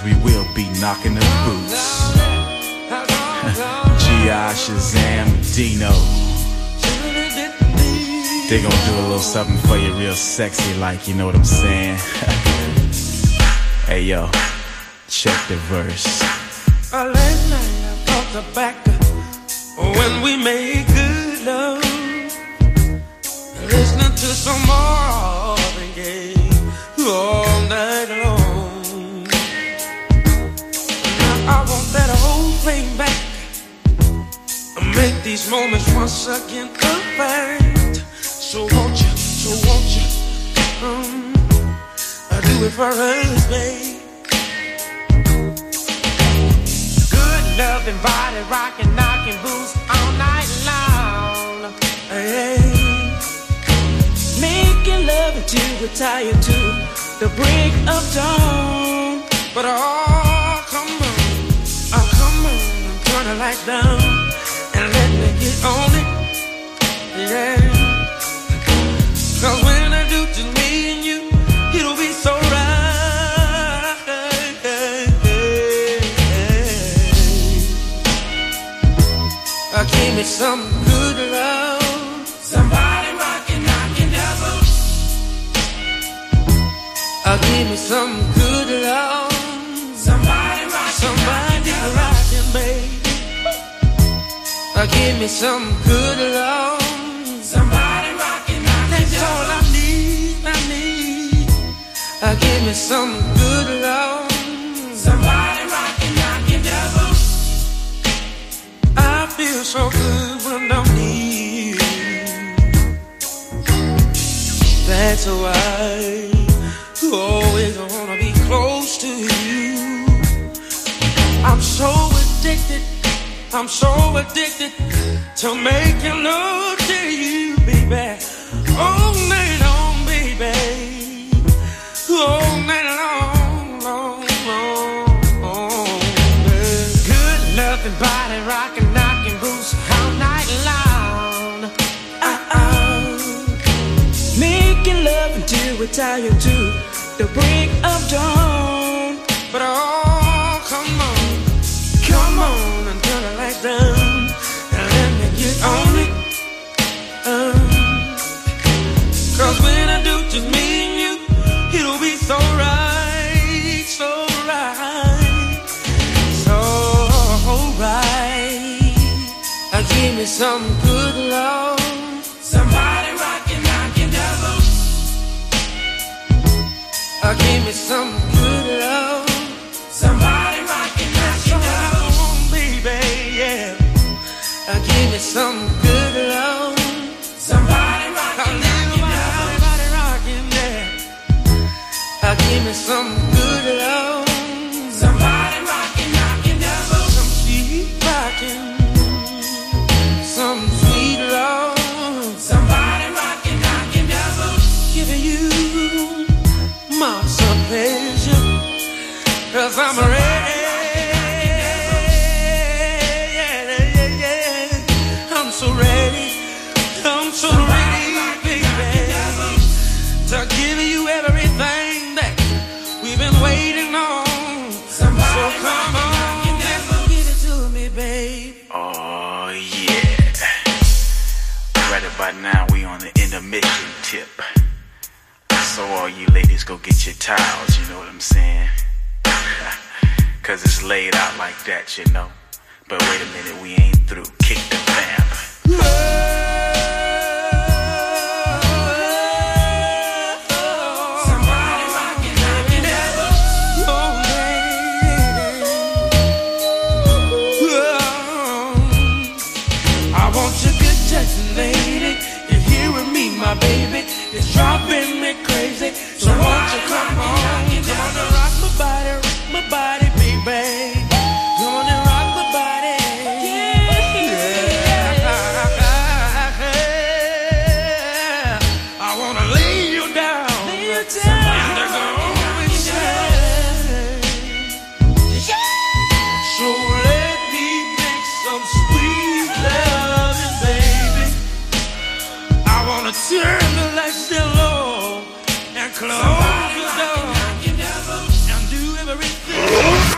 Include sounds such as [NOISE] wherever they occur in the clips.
Cause we will be knocking the boots. [LAUGHS] G.I. Shazam, Dino. They gon' do a little something for you real sexy like, you know what I'm saying? [LAUGHS] hey yo, check the verse. Uh, last night I thought back when we made good love. Listening to some Marvin these moments once again perfect. So won't you, so won't you, um, I do it for us, babe. Good loving body, rocking, knocking boots all night long. Hey, making love until we're tired to the break of dawn. But oh, come on, oh come on, turn the lights down and let get on it. Yeah. Cause when I do just me and you, it'll be so right. Give me some good love. Somebody rockin', knockin' give me some good love. Uh, give me some good love. Somebody rockin', knockin' That's all I need, I need. Uh, give me some good love. Somebody rockin', knockin' the boots. I feel so good when I'm near you. That's why I always wanna be close to you. I'm so addicted. I'm so addicted to making love to you, baby. All night long, baby. All night long, long, long, long. Good loving body, rocking, knocking boots all night long. Uh-oh. Making love until we're tired to the break of dawn. But oh, me some good love. Somebody rockin', knockin' boots. Uh, give me some good love. Somebody rockin', knockin' boots. baby, yeah. Uh, give me some on tip. So all you ladies go get your towels, you know what I'm saying? [LAUGHS] Cause it's laid out like that, you know. But wait a minute, we ain't through. Kick the vamp.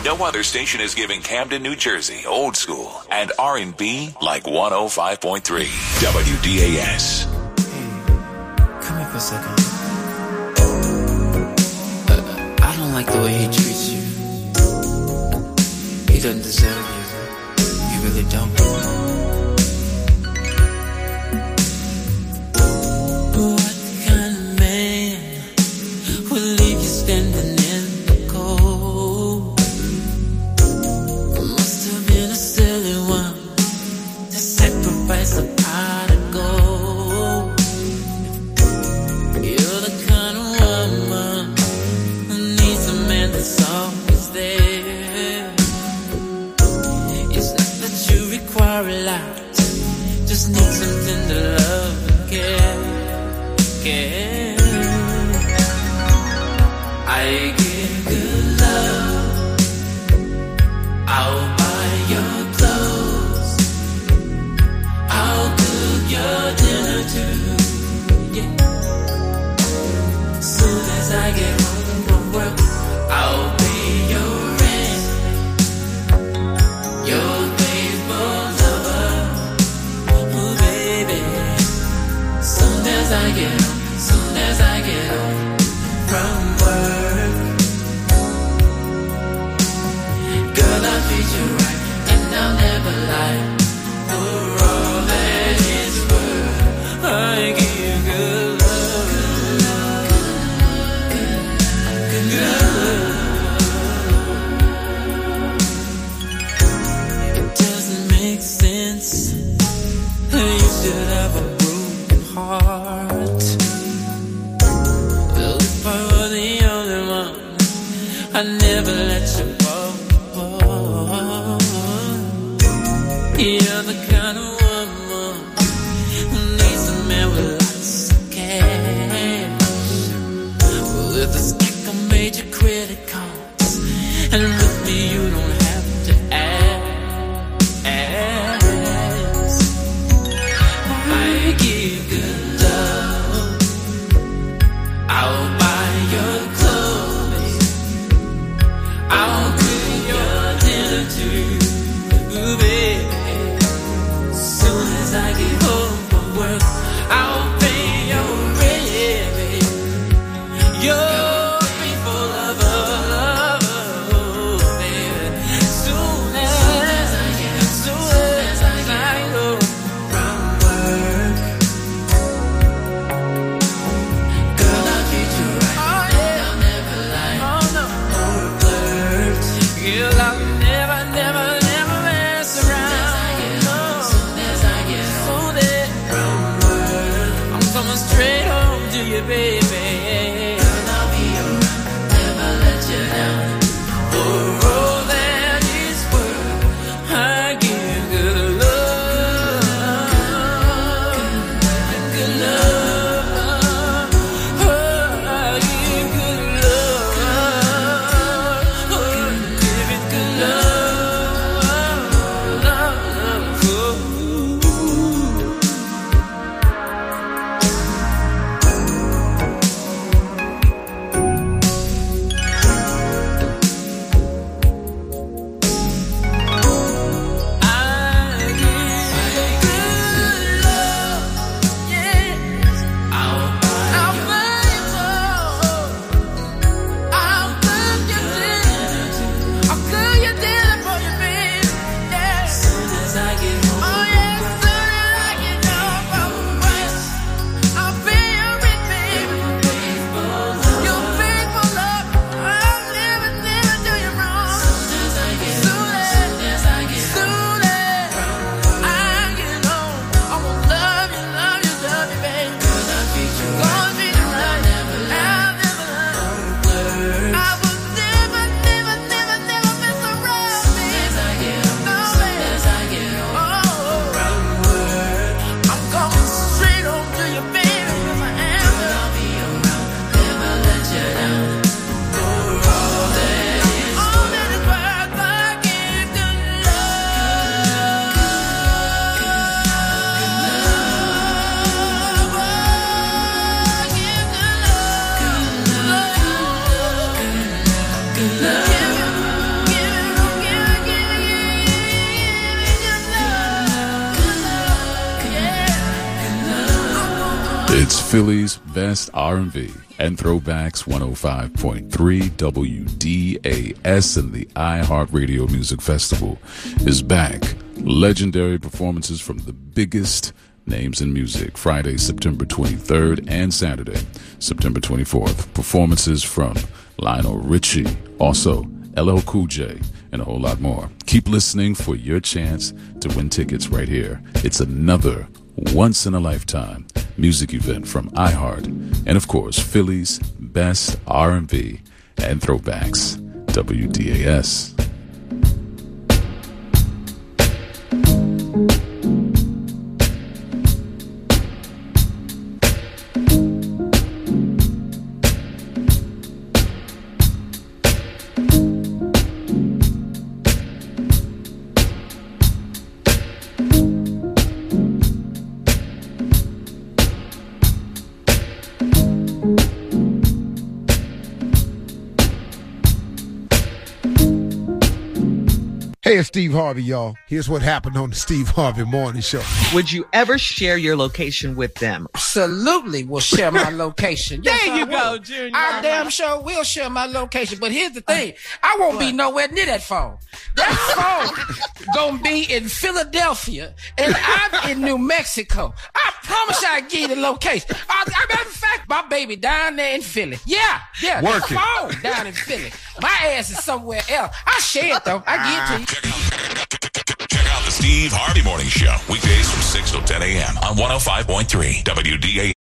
No other station is giving Camden, New Jersey old school and R&B like 105.3 WDAS. Come here for a second. Uh, I don't like the way he treats you. He doesn't deserve you. He really don't. Yeah. baby. Philly's best R&B and throwbacks 105.3 WDAS and the iHeartRadio Music Festival is back. Legendary performances from the biggest names in music. Friday, September 23rd and Saturday, September 24th. Performances from Lionel Richie, also LL Cool J, and a whole lot more. Keep listening for your chance to win tickets right here. It's another once in a lifetime music event from iHeart and of course Philly's best R&B and throwbacks WDAS Hey, it's Steve Harvey, y'all. Here's what happened on the Steve Harvey Morning Show. Would you ever share your location with them? Absolutely we'll share my [LAUGHS] location. Yes, there I you go, will. Junior. Our damn show will share my location. But here's the uh, thing. I won't be nowhere near that phone. That [LAUGHS] phone gonna be in Philadelphia and I'm in New Mexico. I promise I'll give you the location. I, I, matter of fact, my baby down there in Philly. Yeah, yeah. Working. That phone down in Philly. My ass is somewhere else. I share it though. I give it to you. Steve Harvey Morning Show, weekdays from 6 till 10 a.m. on 105.3 WDA.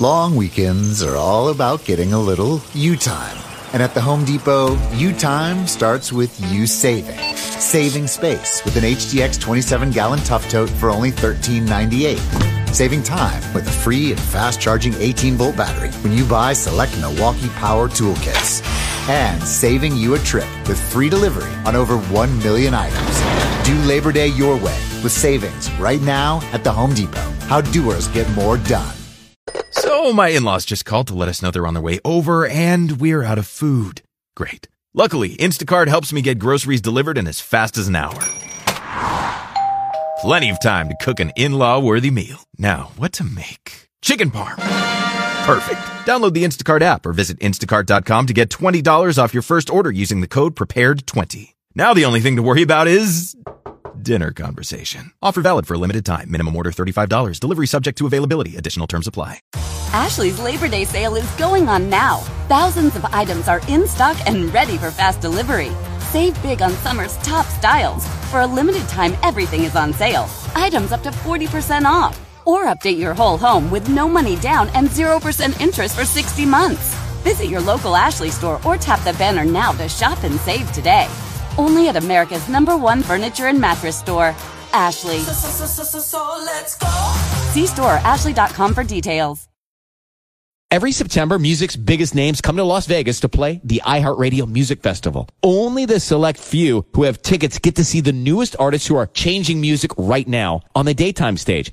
Long weekends are all about getting a little you time. And at the Home Depot, you time starts with you saving. Saving space with an HDX 27 gallon tough tote for only $13.98. Saving time with a free and fast charging 18 volt battery when you buy select Milwaukee Power Toolkits. And saving you a trip with free delivery on over 1 million items. Do Labor Day your way with savings right now at the Home Depot. How doers get more done. So my in-laws just called to let us know they're on their way over and we're out of food. Great. Luckily, Instacart helps me get groceries delivered in as fast as an hour. Plenty of time to cook an in-law worthy meal. Now, what to make? Chicken parm. Perfect. Download the Instacart app or visit instacart.com to get $20 off your first order using the code prepared20. Now the only thing to worry about is dinner conversation. Offer valid for a limited time. Minimum order $35. Delivery subject to availability. Additional terms apply. Ashley's Labor Day sale is going on now. Thousands of items are in stock and ready for fast delivery. Save big on summer's top styles. For a limited time, everything is on sale. Items up to 40% off. Or update your whole home with no money down and 0% interest for 60 months. Visit your local Ashley store or tap the banner now to shop and save today. Only at America's number one furniture and mattress store, Ashley. See store or ashley.com for details. Every September, music's biggest names come to Las Vegas to play the iHeartRadio Music Festival. Only the select few who have tickets get to see the newest artists who are changing music right now on the daytime stage.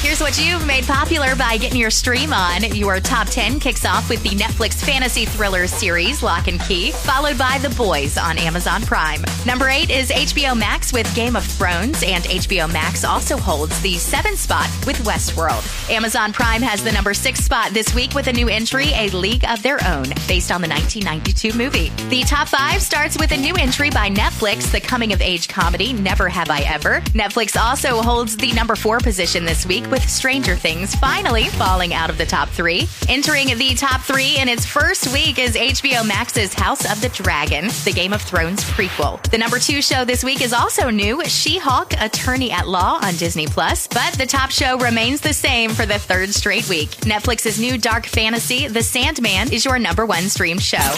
Here's what you've made popular by getting your stream on. Your top 10 kicks off with the Netflix fantasy thriller series Locke and Key, followed by The Boys on Amazon Prime. Number 8 is HBO Max with Game of Thrones, and HBO Max also holds the 7th spot with Westworld. Amazon Prime has the number 6 spot this week with a new entry, A League of Their Own, based on the 1992 movie. The top 5 starts with a new entry by Netflix, the coming of age comedy Never Have I Ever. Netflix also holds the number 4 position this week with Stranger Things finally falling out of the top three. Entering the top three in its first week is HBO Max's House of the Dragon, the Game of Thrones prequel. The number two show this week is also new, She-Hulk, Attorney at Law on Disney Plus, but the top show remains the same for the third straight week. Netflix's new dark fantasy, The Sandman, is your number one streamed show.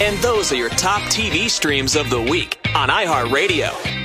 And those are your top TV streams of the week on iHeartRadio.